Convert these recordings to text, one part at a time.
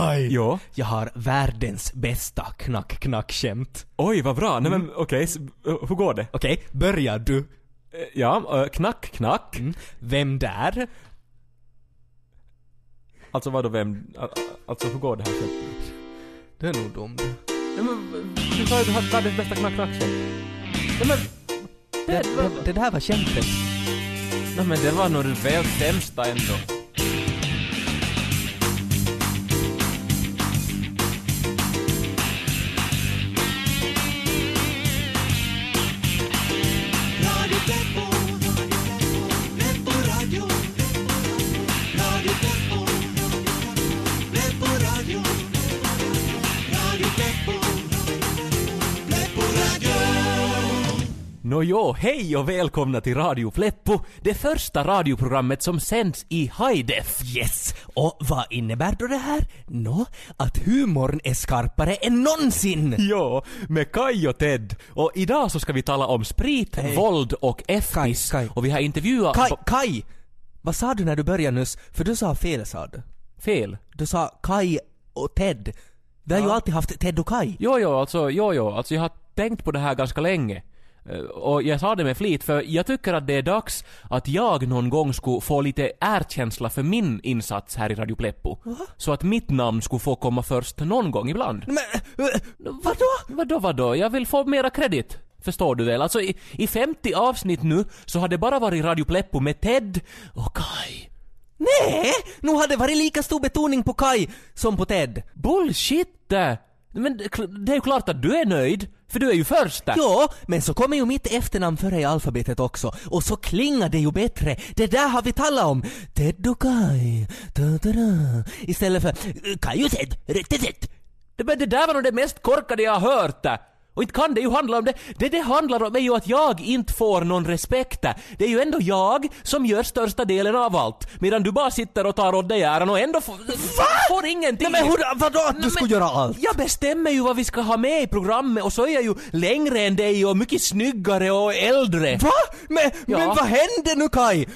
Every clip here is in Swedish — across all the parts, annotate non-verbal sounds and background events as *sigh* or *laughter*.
Kai! Jo. Jag har världens bästa knack-knack-skämt. Oj, vad bra. Nej men okej, s- uh, hur går det? Okej, börjar du. Eh, Ja, uh, knack, knack. Mm. Vem där? Alltså vadå vem, alltså hur går det här sen? Det är nog dumt. Nej men, du sa ju att du hade världens bästa knack, knack sen. Nej men, Det, det, det där var skämtet. nej men det var nog det väl sämsta ändå. Nåjo, hej och välkomna till Radio Pleppo, det första radioprogrammet som sänds i high def. Yes! Och vad innebär då det här? Nå, att humorn är skarpare än någonsin! Jo, med Kai och Ted. Och idag så ska vi tala om sprit, Hej. våld och F-piss. Kai, Kai. Och vi har intervjuat... Kai, Kai! Vad sa du när du började nyss? För du sa fel sa du. Fel. Du sa Kai och Ted. Vi har ju alltid haft Ted och Kai. Jo, jo, alltså, jo, jo, alltså jag har tänkt på det här ganska länge. Eh, Och jag sa det med flit för jag tycker att det är dags att jag någon gång skulle få lite erkänsla för min insats här i Radio Pleppo. Så att mitt namn skulle få komma först någon gång ibland. Men, eh, vadå? Vadå, vadå? Jag vill få mera kredit. Förstår du väl? Alltså i, i 50 avsnitt nu så har det bara varit Radio Pleppo med Ted och Kai. Nej! Nu har det varit lika stor betoning på Kai som på Ted. Bullshit! Men det är ju klart att du är nöjd, för du är ju första. Ja, men så kommer ju mitt efternamn före i alfabetet också. Och så klingar det ju bättre. Det där har vi talat om. Ted och Kai. Da, da, da. Istället för Kai och Ted. Rätt, rätt, Men det där var nog det mest korkade jag har hört. Och inte kan det ju handla om det. Det det handlar om är ju att jag inte får någon respekt. Det är ju ändå jag som gör största delen av allt. Medan du bara sitter och tar åt dig äran och ändå får, får ingenting. Nej men hur, vadå att du Nej, men göra allt? Jag bestämmer ju vad vi ska ha med i programmet och så är jag ju längre än dig och mycket snyggare och äldre. Va? Men, Ja. men vad hände nu Kai?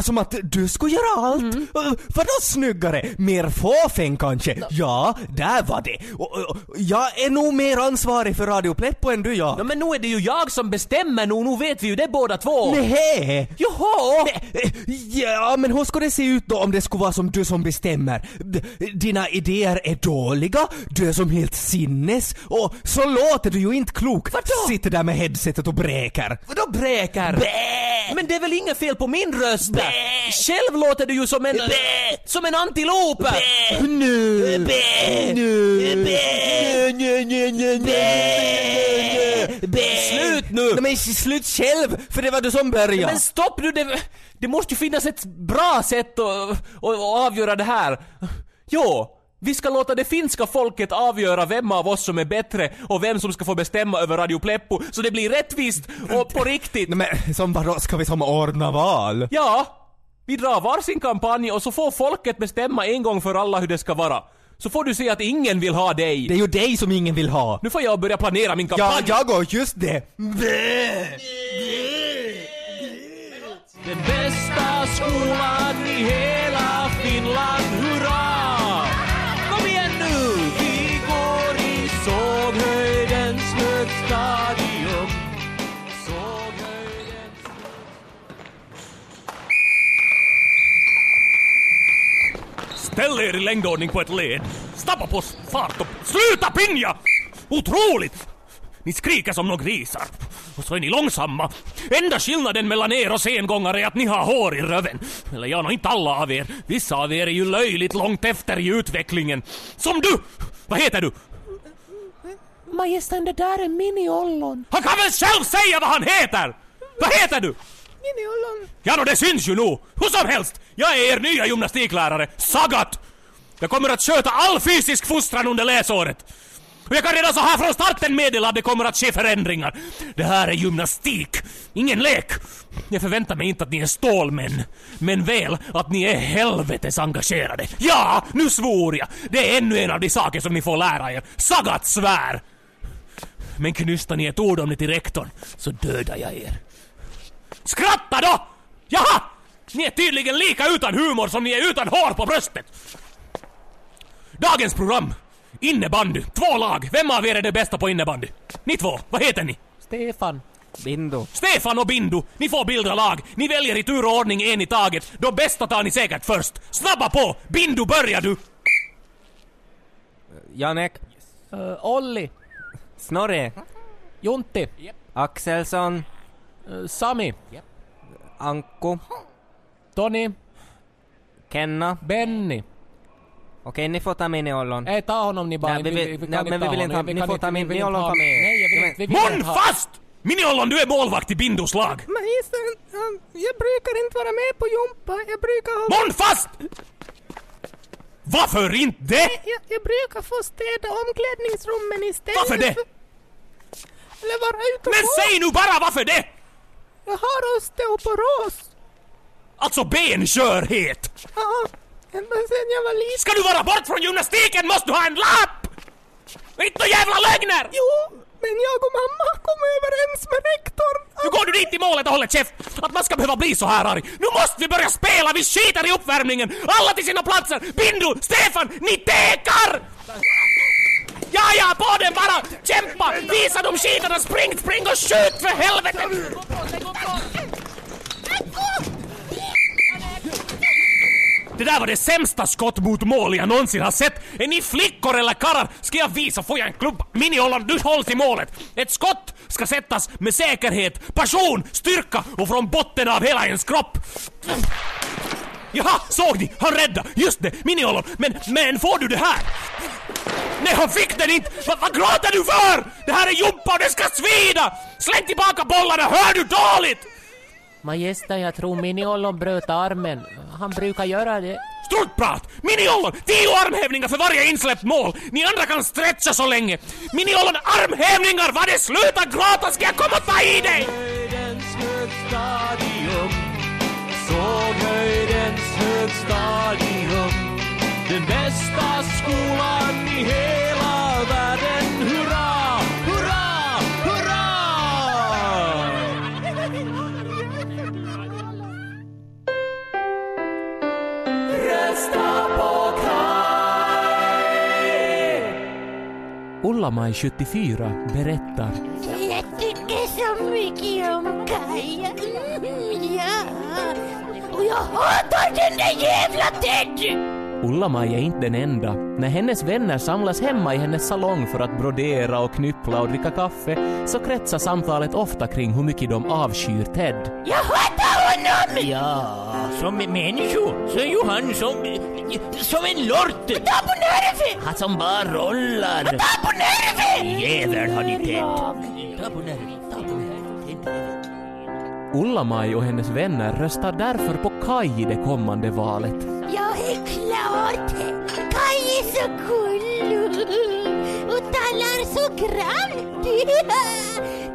Som att du skulle göra allt? Mm. Uh, Vadå snyggare? Mer fåfäng kanske? Ja, där var det. Och, och, och, jag är nog mer ansvarig för Radio Pleppo än du Ja, jag. men nu är det ju jag som bestämmer nu, nu vet vi ju det båda två. Nej! Jaha! Eh, Ja, men hur ska det se ut då om det skulle vara som du som bestämmer? D- Dina idéer är dåliga, du är som helt sinnes och så låter du ju inte klok. Vadå? Sitter där med headsetet och bräker. Vadå bräker? Bä! Men det är väl inget fel på min röst? Bä! Själv låter du ju som en... Bä! Som en antilop! Bä! Nu! Bä! Nu! Bä! Nu, nu, nu, nu! Bä! Slut nu! Nej men slut själv, för det var du som började. Men stopp nu! Det, det måste ju finnas ett bra sätt att, att, avgöra det här. Jo, vi ska låta det finska folket avgöra vem av oss som är bättre och vem som ska få bestämma över Radio Pleppo, så det blir rättvist och på riktigt. Nej men som vadå, ska vi som ordna val? Ja, vi drar varsin kampanj och så får folket bestämma en gång för alla hur det ska vara. Så får du se att ingen vill ha dig. Det är ju dig som ingen vill ha. Nu får jag börja planera min Ja, kampanj. jag går just det. Den bästa skolan i hela Finland, Ställ er i längdordning på ett led. Stappa på fart och sluta pinja! Otroligt! Ni skriker som några grisar. Och så är ni långsamma. Enda skillnaden mellan er och sengångare är att ni har hår i röven. Eller ja, inte alla av er. Vissa av er är ju löjligt långt efter i utvecklingen. Som du! Vad heter du? Majestän, det där är Mini-Ollon. Han kan väl själv säga vad han heter! Vad heter du? Mini-Ollon. Ja, no, det syns ju nu. Hur som helst, jag är er nya gymnastiklärare, Sagat! Jag kommer att sköta all fysisk fostran under läsåret. Och jag kan redan så här från starten meddela att det kommer att ske förändringar. Det här är gymnastik, ingen lek. Jag förväntar mig inte att ni är stålmän, men väl att ni är helvetes engagerade. Ja, nu svor jag! Det är ännu en av de saker som ni får lära er. Sagat svär! Men knystar ni ett ord om det till rektorn, så dödar jag er. Skratta då! Jaha! Ni är tydligen lika utan humor som ni är utan hår på bröstet. Dagens program. Innebandy. Två lag. Vem av er är det bästa på innebandy? Ni två. Vad heter ni? Stefan. Bingo. Stefan och Bindu, ni får bilda lag. Ni väljer i tur och ordning en i taget. De bästa tar ni säkert först. Snabba på! Bindu, börjar du! Janek. Uh, Olli. Snorre. Juntti. Axelsson. Uh, Sami. Anko. Toni. Kenna. Benny. Okej, ni får ta Mini-Ollon. Nej, ta honom ni bara. Nej, vi vill- nej, men vi vill inte ha- ni får ta vi håller ha- ta med. Nej, jag vill inte. Vi vill Mun fast! Miniollon, du är målvakt i Bindus lag. Magistern, jag brukar inte vara med på jumpa. Jag brukar ha... Mun fast! Varför inte det? Jag, jag brukar få städa omklädningsrummen istället Varför det? för- Eller vara ute och Men gå. säg nu bara varför det! Jag har osteoporos. Alltså benskörhet. Ja, ända sen jag var liten. Ska du vara bort från gymnastiken måste du ha en lapp! Inte jävla lögner! Jo, men jag och mamma kom överens med rektorn. Nu går du dit i målet och håller käft! Att man ska behöva bli så här arg! Nu måste vi börja spela, vi skiter i uppvärmningen! Alla till sina platser! Bindu, Stefan, ni tekar! Ja, ja, på den bara! Kämpa! Visa dem skitarna, spring, spring och skjut för helvete! Det där var det sämsta skott mot mål jag någonsin har sett. Är ni flickor eller karlar? Ska jag visa? Får jag en klubb? mini du håll till målet. Ett skott ska sättas med säkerhet, passion, styrka och från botten av hela ens kropp. Jaha, såg ni? Han rädda. Just det, mini Men, men får du det här? Nej, han fick den inte! Va, vad gråter du för? Det här är jumpa och det ska svida! Släng tillbaka bollarna, hör du dåligt? Majestär, jag tror Mini-Ollon bröt armen. Han brukar göra det. Struntprat! Mini-Ollon! Tio armhävningar för varje insläppt mål! Ni andra kan stretcha så länge! Mini-Ollon, armhävningar! Vad det sluta gråta ska jag komma och ta i dig! höjdens högstadium Såg höjdens högstadium Den bästa skolan i hela världen Hurra, hurra, hurra! Rösta på Ulla-Maj 74 berättar. Jag tycker så mycket om Kaja. Mm, ja. Och jag hatar den där jävla Ted! Ulla-Maj är inte den enda. När hennes vänner samlas hemma i hennes salong för att brodera och knyppla och dricka kaffe så kretsar samtalet ofta kring hur mycket de avskyr Ted. Jag hatar honom! Ja, som människa så är ju han som, som en lort. Ta på nerven! Han som bara rollar. Ta på nerven! Jävel har ni Ted. Ta på nerven, ta på nerven. Ulla-Maj och hennes vänner röstar därför på Kaj i det kommande valet. Jag är klart! Kaj är så cool och talar så grant.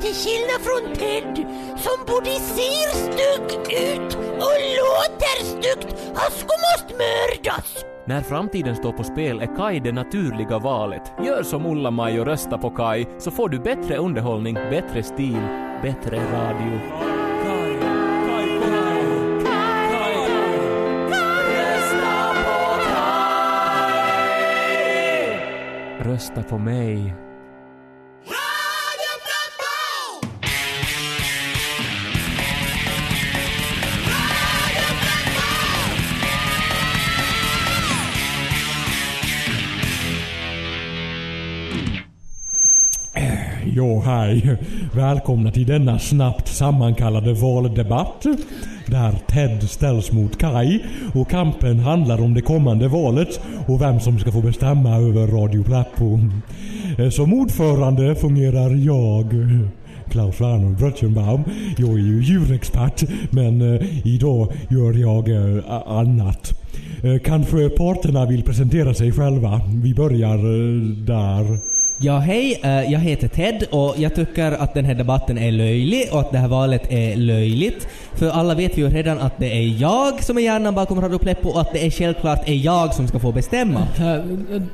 Till skillnad från Ted som både ser stygg ut och låter styggt. Han skulle måste mördas. När framtiden står på spel är Kaj det naturliga valet. Gör som Ulla-Maj och rösta på Kaj så får du bättre underhållning, bättre stil, bättre radio. Rösta på mig. Ja, hej. Välkomna till denna snabbt sammankallade valdebatt. Där Ted ställs mot Kai och kampen handlar om det kommande valet och vem som ska få bestämma över Radio Pleppo. Eh, som ordförande fungerar jag, Klaus Werner Brötchenbaum. Jag är ju djurexpert men eh, idag gör jag eh, annat. Eh, Kanske parterna vill presentera sig själva. Vi börjar eh, där. Ja, hej. eh, jag heter Ted och jag tycker att den här debatten är löjlig och att det här valet är löjligt. För alla vet ju redan att det är jag som är hjärnan bakom Radio Pleppo och att det är självklart är jag som ska få bestämma. Äh,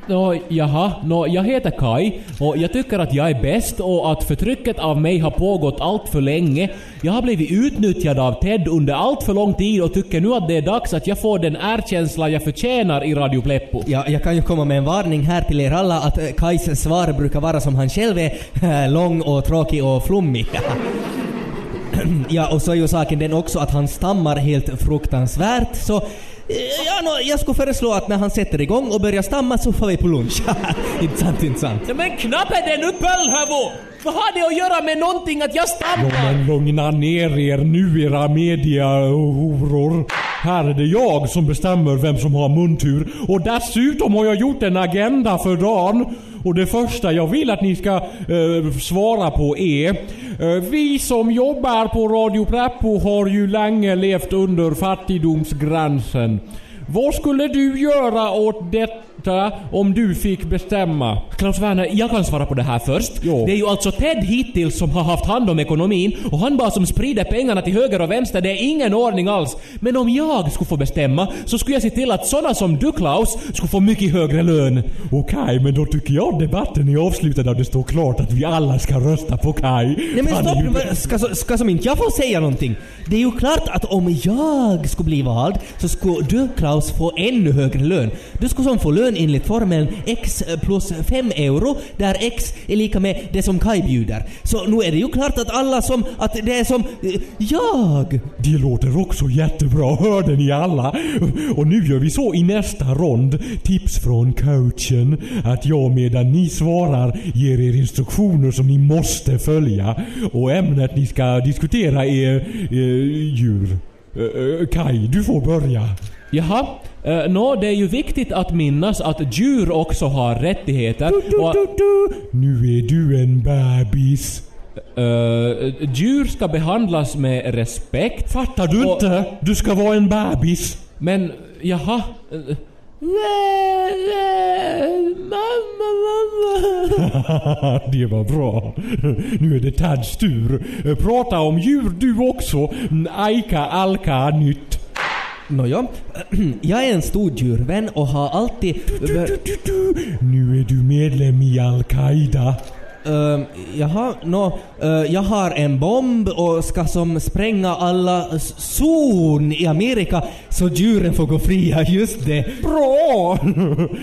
Nå, jaha, nå, jag heter Kai och jag tycker att jag är bäst och att förtrycket av mig har pågått allt för länge. Jag har blivit utnyttjad av Ted under allt för lång tid och tycker nu att det är dags att jag får den erkänsla jag förtjänar i Radio Pleppo. Ja, jag kan ju komma med en varning här till er alla att eh, Kais svar brukar vara som han själv är, *laughs* lång och tråkig och flummig. *clears throat* ja, och så är ju saken den också att han stammar helt fruktansvärt, så eh, Ja, nå, jag skulle föreslå att när han sätter igång och börjar stamma så får vi på lunch. *laughs* inte sant, inte sant. Ja, men knappe den upp Pöllhövo! Vad har det att göra med någonting att jag Ja, stammar? men lugna ner er nu era mediahoror. Här är det jag som bestämmer vem som har muntur. Och dessutom har jag gjort en agenda för dagen. Och det första jag vill att ni ska eh, svara på är eh, Vi som jobbar på Radio Prappo har ju länge levt under fattigdomsgränsen. Vad skulle du göra åt detta om du fick bestämma? Klaus Werner, jag kan svara på det här först. Ja. Det är ju alltså Ted hittills som har haft hand om ekonomin och han bara som sprider pengarna till höger och vänster. Det är ingen ordning alls. Men om jag skulle få bestämma så skulle jag se till att sådana som du Klaus skulle få mycket högre lön. Okej, men då tycker jag debatten är avslutad och det står klart att vi alla ska rösta på Kai. Nej men stopp nu, ska, ska som inte jag få säga någonting? Det är ju klart att om jag skulle bli vald så skulle du Klaus få ännu högre lön. Du skulle som få lön enligt formeln x plus 5 euro, där x är lika med det som Kai bjuder. Så nu är det ju klart att alla som, att det är som jag. Det låter också jättebra, hörde ni alla? Och nu gör vi så i nästa rond. Tips från coachen. Att jag medan ni svarar ger er instruktioner som ni måste följa. Och ämnet ni ska diskutera är är djur. Eh, eh, Kai, du får börja. Jaha, uh, nå det är ju viktigt att minnas att djur också har rättigheter. Och, Nu är du en bebis. eh, djur ska behandlas med respekt. Fattar du Och- inte? Du ska vara en bebis. Men, jaha. eh, Mamma, mamma. det var bra. Nu är det Tads tur. Prata om djur du också. Aika alka nytt. Nåja, *clears throat* jag är en stor djurvän och har alltid... Du, du, du. Nu är du medlem i Al-Qaida. Uh, jaha, nå, eh, jag har en bomb och ska som spränga alla zon i Amerika så djuren får gå fria, just det. Bra! *laughs*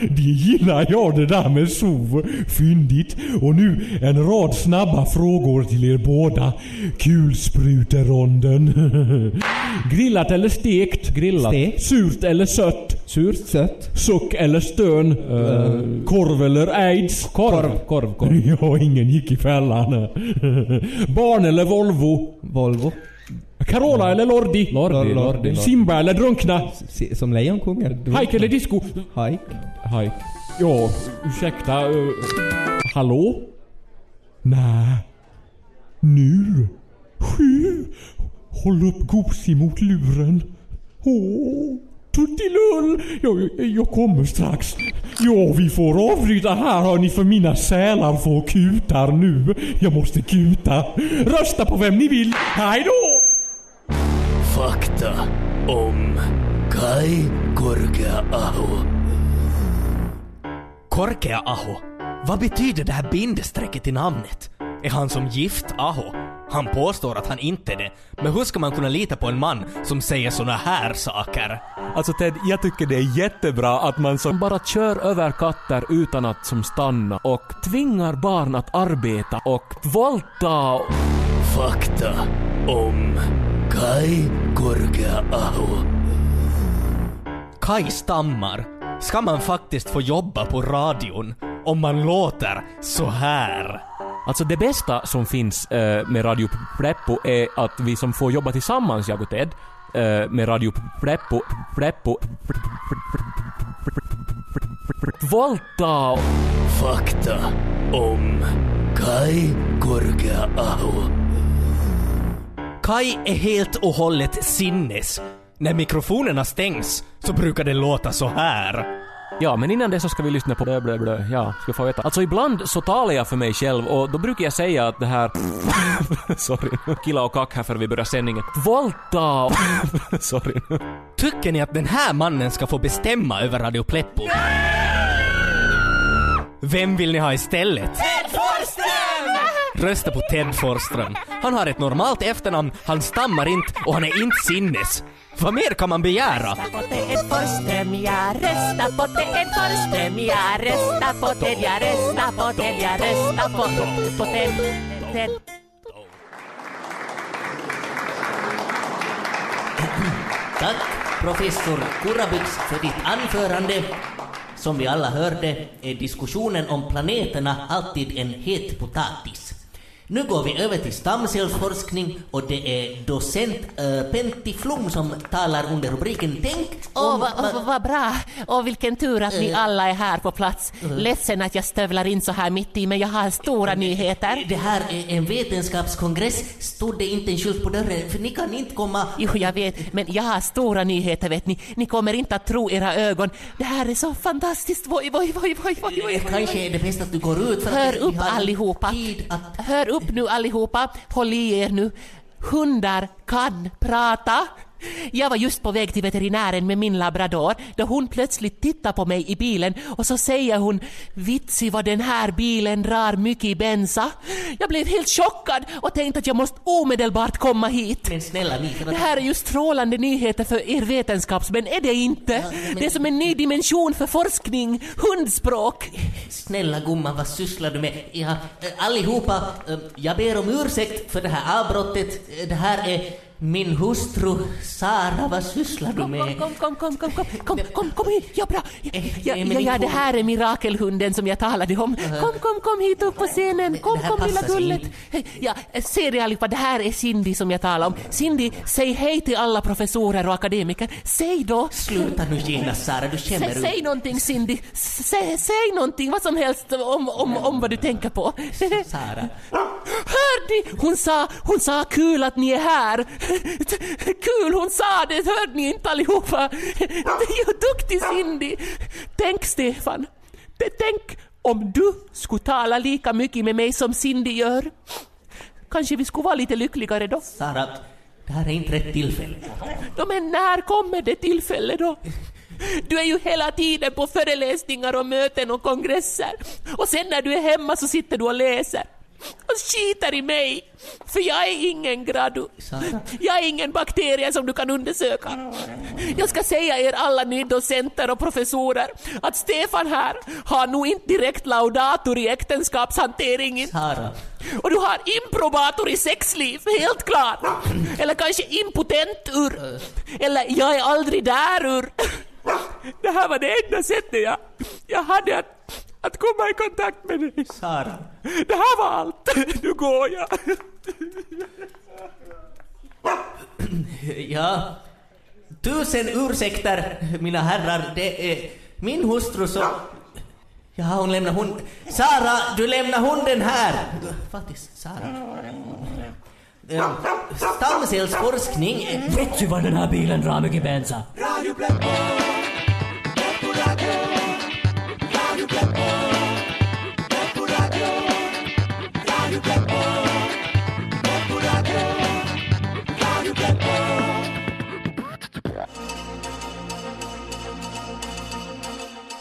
Det gillar jag det där med sov. Fyndigt. Och nu en rad snabba frågor till er båda. Kulspruteronden. *laughs* Grillat eller stekt? Grillat. Stekt. Surt eller sött? Surt. Sött. Suck eller stön? Eh, korv eller aids? Korv, korv, korv. *laughs* Ja, ingen gick i fällan. *laughs* Barn eller Volvo? Volvo. Carola eller Lordi? Lordi, Lordi. Simba eller drunkna? Som lejonkungen. Hike eller disco? Hike. Hej. Ja, ursäkta. eh, hallå? Nej. Nu? Sju? Håll upp Gosi mot luren. Åh, tuttilull! Jag, jag kommer strax. Ja, vi får avbryta här hörni för mina sälar får kutar nu. Jag måste kuta. Rösta på vem ni vill. Hej då! Fakta om Kai Korkea-Aho. Korkea-Aho. Vad betyder det här bindestrecket i namnet? Är han som gift Aho? Han påstår att han inte är det. Men hur ska man kunna lita på en man som säger såna här saker? Alltså Ted, jag tycker det är jättebra att man som Bara kör över katter utan att som stanna och tvingar barn att arbeta och våldta Fakta om Kai Korkea-Aho. Kai stammar. Ska man faktiskt få jobba på radion om man låter så här? Alltså det bästa som finns eh, med Radio Preppo är att vi som får jobba tillsammans, jag och Ted, eh, med Radio Preppo, Preppo, Volta Fakta om Kai Korkea-Aho. Kai är helt och hållet sinnes. När mikrofonerna stängs så brukar det låta så här. Ja, men innan det så ska vi lyssna på blö, blö, blö. Ja, ska få veta. Alltså ibland så talar jag för mig själv och då brukar jag säga att det här... *laughs* Sorry. Killa och kack här för vi börjar sändningen. Volta! *laughs* Sorry. Tycker ni att den här mannen ska få bestämma över Radio Pleppo? Vem vill ni ha istället? Rösta på Ted Forsström. Han har ett normalt efternamn, han stammar inte och han är inte sinnes. Vad mer kan man begära? på Ted Forsström, jag röstar på Ted Forsström, jag röstar på Ted, jag röstar på Ted, jag röstar på, på Ted, Ted. Tack professor Kurabyx för ditt anförande. Som vi alla hörde är diskussionen om planeterna alltid en het potatis. Nu går vi över till stamcellsforskning och det är docent uh, Pentti Flum som talar under rubriken Tänk Åh, om... vad vad- vad bra! Och vilken tur att ni Eh. alla är här på plats. Ledsen att jag stövlar in så här mitt i, men jag har stora nyheter. Det här är en vetenskapskongress, stod det inte en skylt på dörren, för ni kan inte komma... Jo, jag vet, men jag har stora nyheter vet ni. Ni kommer inte att tro era ögon. Det här är så fantastiskt. Voj, voj, voj, voj, voj, oj. Kanske är det bäst att du går ut för Hör att upp har allihopa. tid att... Hör upp upp nu allihopa. Håll i er nu. Hundar kan prata. Jag var just på väg till veterinären med min labrador då hon plötsligt tittar på mig i bilen och så säger hon “Vitsi vad den här bilen drar mycket bensa”. Jag blev helt chockad och tänkte att jag måste omedelbart komma hit. Men snälla för Det här är ju strålande nyheter för er vetenskapsmän, är det inte? men- Det är som en ny dimension för forskning, hundspråk. Snälla gumman, vad sysslar du med? Ja, eh, allihopa, eh, jag ber om ursäkt för det här avbrottet. Eh, Det här är min hustru Sara, vad sysslar du med? kom, kom, kom, kom, kom, kom, kom, kom hit, ja bra. Ja, Eh, ja, ja, ja, det här är mirakelhunden som jag talade om. Kom, kom, kom hit upp på scenen. Kom, kom lilla gullet. Ja, ser ni allihopa, det här är Cindy som jag talar om. Cindy, säg hej till alla professorer och akademiker. Säg då. Sluta nu genast Sara, du känner säg någonting Cindy. Säg, säg någonting, vad som helst om, om, om vad du tänker på. Sara. Hör ni? Hon sa, hon sa kul att ni är här. Kul, hon sa det, hörde ni inte allihopa? Det är ju duktig Cindy. Tänk Stefan, tänk om du skulle tala lika mycket med mig som Cindy gör. Kanske vi skulle vara lite lyckligare då. Sara, det här är inte rätt tillfälle. Nå, men när kommer det tillfälle då? Du är ju hela tiden på föreläsningar och möten och kongresser. Och sen när du är hemma så sitter du och läser. Och skiter i mig. För jag är ingen gradu. Jag är ingen bakterie som du kan undersöka. Jag ska säga er alla ni docenter och professorer att Stefan här har nog inte direkt laudator i äktenskapshanteringen. Och du har improbator i sexliv, helt klart. Eller kanske impotent ur. Eller jag är aldrig där ur. Det här var det enda sättet jag, jag hade att, att komma i kontakt med dig. Sara. Det här var allt. Nu går jag. Ja, tusen ursäkter mina herrar. Det är min hustru så... Ja, hon lämnar hund... Sara, du lämnar hunden här! Faktiskt, Sara. Eh, Stamcellsforskning... Vet du vad den här bilen drar mycket bensa?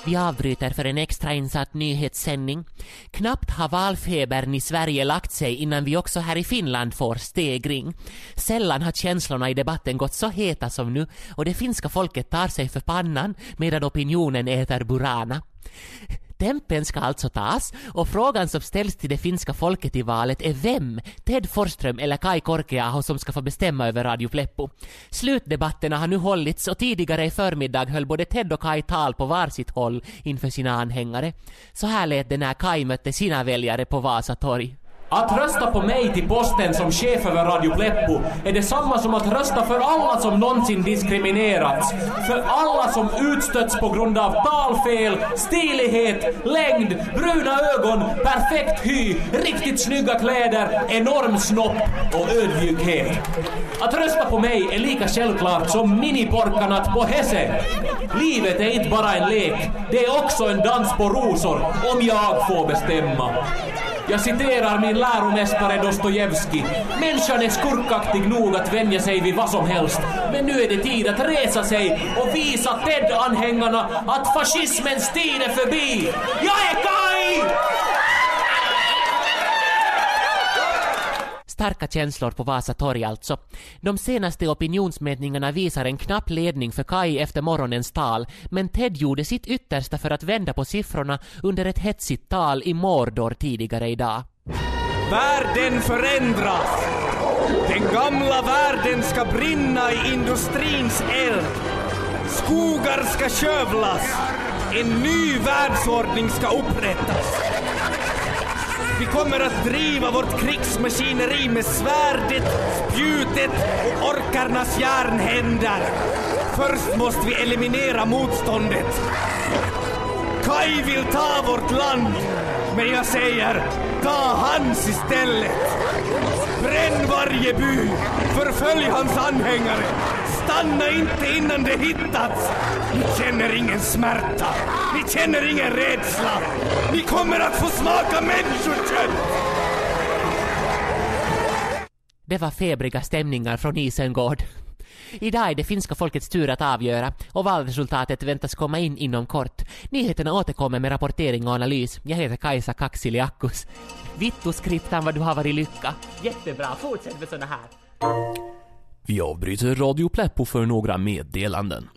Vi avbryter för en extrainsatt nyhetssändning. Knappt har valfebern i Sverige lagt sig innan vi också här i Finland får stegring. Sällan har känslorna i debatten gått så heta som nu och det finska folket tar sig för pannan medan opinionen äter burana. Stämpeln ska alltså tas och frågan som ställs till det finska folket i valet är vem, Ted Forsström eller Kai Korkeaho som ska få bestämma över Radio Pleppo. Slutdebatterna har nu hållits och tidigare i förmiddag höll både Ted och Kai tal på varsitt håll inför sina anhängare. Så här lät det när Kai mötte sina väljare på Vasa torg. Att rösta på mig till posten som chef över Radio Pleppo är detsamma som att rösta för alla som någonsin diskriminerats. För alla som utstötts på grund av talfel, stilighet, längd, bruna ögon, perfekt hy, riktigt snygga kläder, enorm snopp och ödmjukhet. Att rösta på mig är lika självklart som miniporkarna på Hesse. Livet är inte bara en lek, det är också en dans på rosor, om jag får bestämma. Jag citerar min läromästare Dostojevskij. Människan är skurkaktig nog att vänja sig vid vad som helst. Men nu är det tid att resa sig och visa TED-anhängarna att fascismens tid är förbi. Jag är Kaj! Starka känslor på Vasa torg alltså. De senaste opinionsmätningarna visar en knapp ledning för Kai efter morgonens tal, men Ted gjorde sitt yttersta för att vända på siffrorna under ett hetsigt tal i Mordor tidigare idag. Världen förändras. Den gamla världen ska brinna i industrins eld. Skogar ska skövlas. En ny världsordning ska upprättas. Vi kommer att driva vårt krigsmaskineri med svärdet, spjutet och orkarnas järnhänder. Först måste vi eliminera motståndet. Kai vill ta vårt land, men jag säger, ta hans istället. Bränn varje by, förfölj hans anhängare. Stanna inte innan det hittats. Ni känner ingen smärta, ni känner ingen rädsla. Ni kommer att få smaka människokött. Det var febriga stämningar från Isengård. Idag är det finska folkets tur att avgöra och valresultatet väntas komma in inom kort. Nyheterna återkommer med rapportering och analys. Jag heter Kajsa Kaksiliakkus. Vittu skriptan vad du har varit lycka. Jättebra, fortsätt med såna här. Vi avbryter Radio Pleppo för några meddelanden.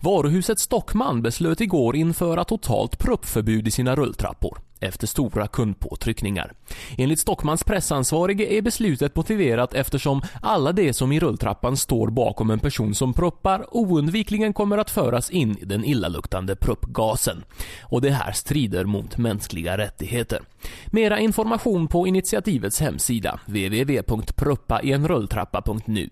Varuhuset Stockman beslöt igår införa totalt pruppförbud i sina rulltrappor efter stora kundpåtryckningar. Enligt Stockmans pressansvarige är beslutet motiverat eftersom alla de som i rulltrappan står bakom en person som pruppar oundvikligen kommer att föras in i den illaluktande pruppgasen. Och det här strider mot mänskliga rättigheter. Mera information på initiativets hemsida www.pruppaenrulltrappa.nu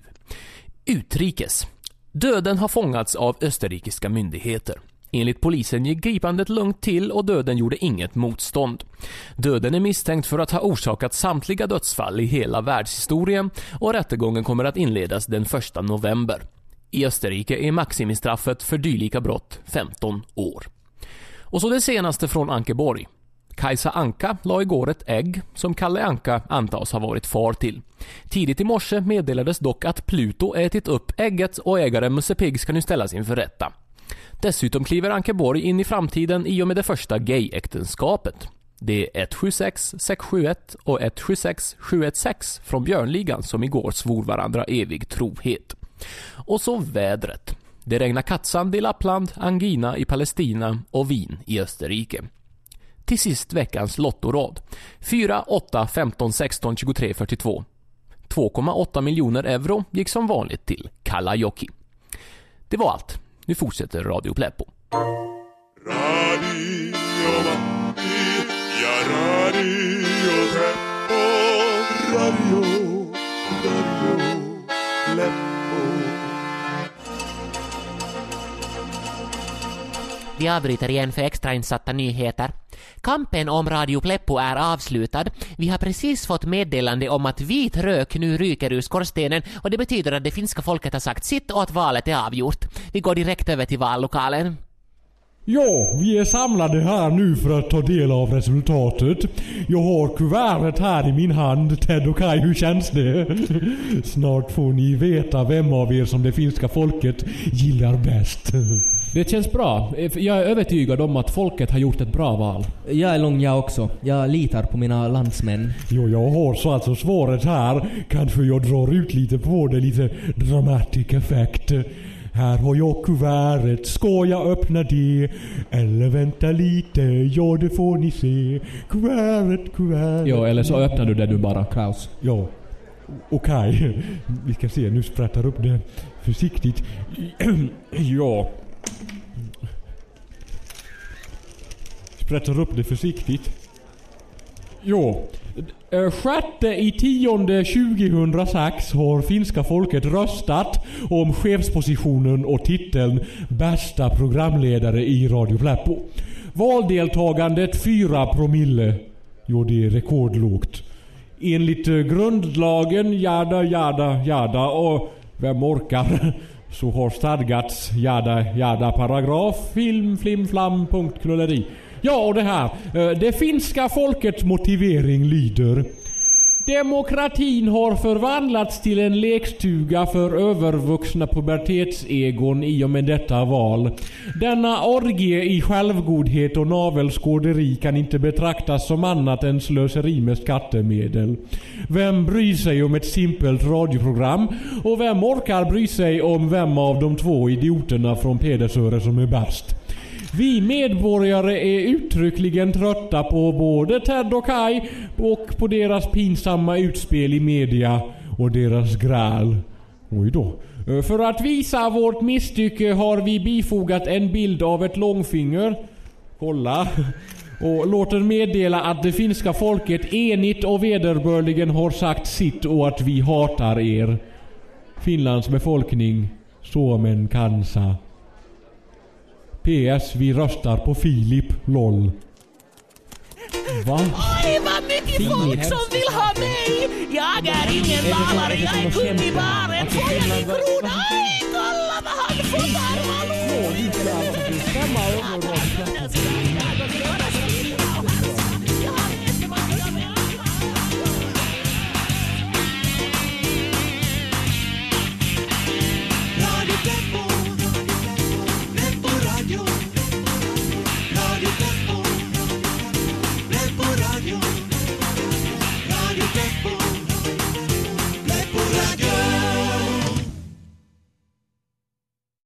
Utrikes. Döden har fångats av österrikiska myndigheter. Enligt polisen gick gripandet lugnt till och döden gjorde inget motstånd. Döden är misstänkt för att ha orsakat samtliga dödsfall i hela världshistorien och rättegången kommer att inledas den 1 november. I Österrike är maximistraffet för dylika brott 15 år. Och så det senaste från Ankeborg. Kajsa Anka la igår ett ägg som Kalle Anka antas ha varit far till. Tidigt i morse meddelades dock att Pluto ätit upp ägget och ägaren Musse Pigg ska nu ställas inför rätta. Dessutom kliver Ankeborg in i framtiden i och med det första gayäktenskapet. Det är 176 671 och 176 716 från Björnligan som igår svor varandra evig trohet. Och så vädret. Det regnar kattsand i Lappland, angina i Palestina och vin i Österrike. Till sist veckans lottorad. 4, 8, 15, 16, 23, 42. 2,8 miljoner euro gick som vanligt till Kalajoki. Det var allt. Nu fortsätter Radio Pleppo. Radio Matti ja Radio Pleppo. Radio, Radio Pleppo. Vi avbryter igen för extrainsatta nyheter. Kampen om Radio Pleppo är avslutad. Vi har precis fått meddelande om att vit rök nu ryker ur skorstenen och det betyder att det finska folket har sagt sitt och att valet är avgjort. Vi går direkt över till vallokalen. Ja, vi är samlade här nu för att ta del av resultatet. Jag har kuvertet här i min hand. Ted och Kai, hur känns det? Snart får ni veta vem av er som det finska folket gillar bäst. Det känns bra. Jag är övertygad om att folket har gjort ett bra val. Jag är lugn jag också. Jag litar på mina landsmän. Jo, jag har så alltså svaret här. Kanske jag drar ut lite på det, lite dramatic effect. Här har jag kuvertet, ska jag öppna det? Eller vänta lite, ja det får ni se. Kuvertet, kuvertet. Ja, eller så öppnar du det du bara, Klaus. Ja. Okej, vi ska se, nu sprättar upp det försiktigt. *clears throat* ja. Sprättar upp det försiktigt. Jo. Eh, sjätte i tionde 2006 har finska folket röstat om chefspositionen och titeln Bästa programledare i Radio Pleppo. Valdeltagandet 4 promille. Jo, det är rekordlågt. Enligt eh, grundlagen, jada, jada, jada och vem orkar? *laughs* Så har stadgats jada, jada paragraf, film, flim, flam, punkt, knulleri. Ja, och det här. Eh, det finska folkets motivering lyder Demokratin har förvandlats till en lekstuga för övervuxna pubertetsegon i och med detta val. Denna orgie i självgodhet och navelskåderi kan inte betraktas som annat än slöseri med skattemedel. Vem bryr sig om ett simpelt radioprogram? Och vem orkar bry sig om vem av de två idioterna från Pedersöre som är bäst? Vi medborgare är uttryckligen trötta på både Ted och Kai och på deras pinsamma utspel i media och deras gräl. Oj då. För att visa vårt misstycke har vi bifogat en bild av ett långfinger. Kolla. Och låter meddela att det finska folket enigt och vederbörligen har sagt sitt och att vi hatar er. Finlands befolkning, Suomen kansa. PS. Vi röstar på Filip. LOL. Va? Oj, vad mycket folk som vill ha mig! Jag är ingen malare, jag är kung i baren. Får jag min krona? Oj, kolla vad han får armarna!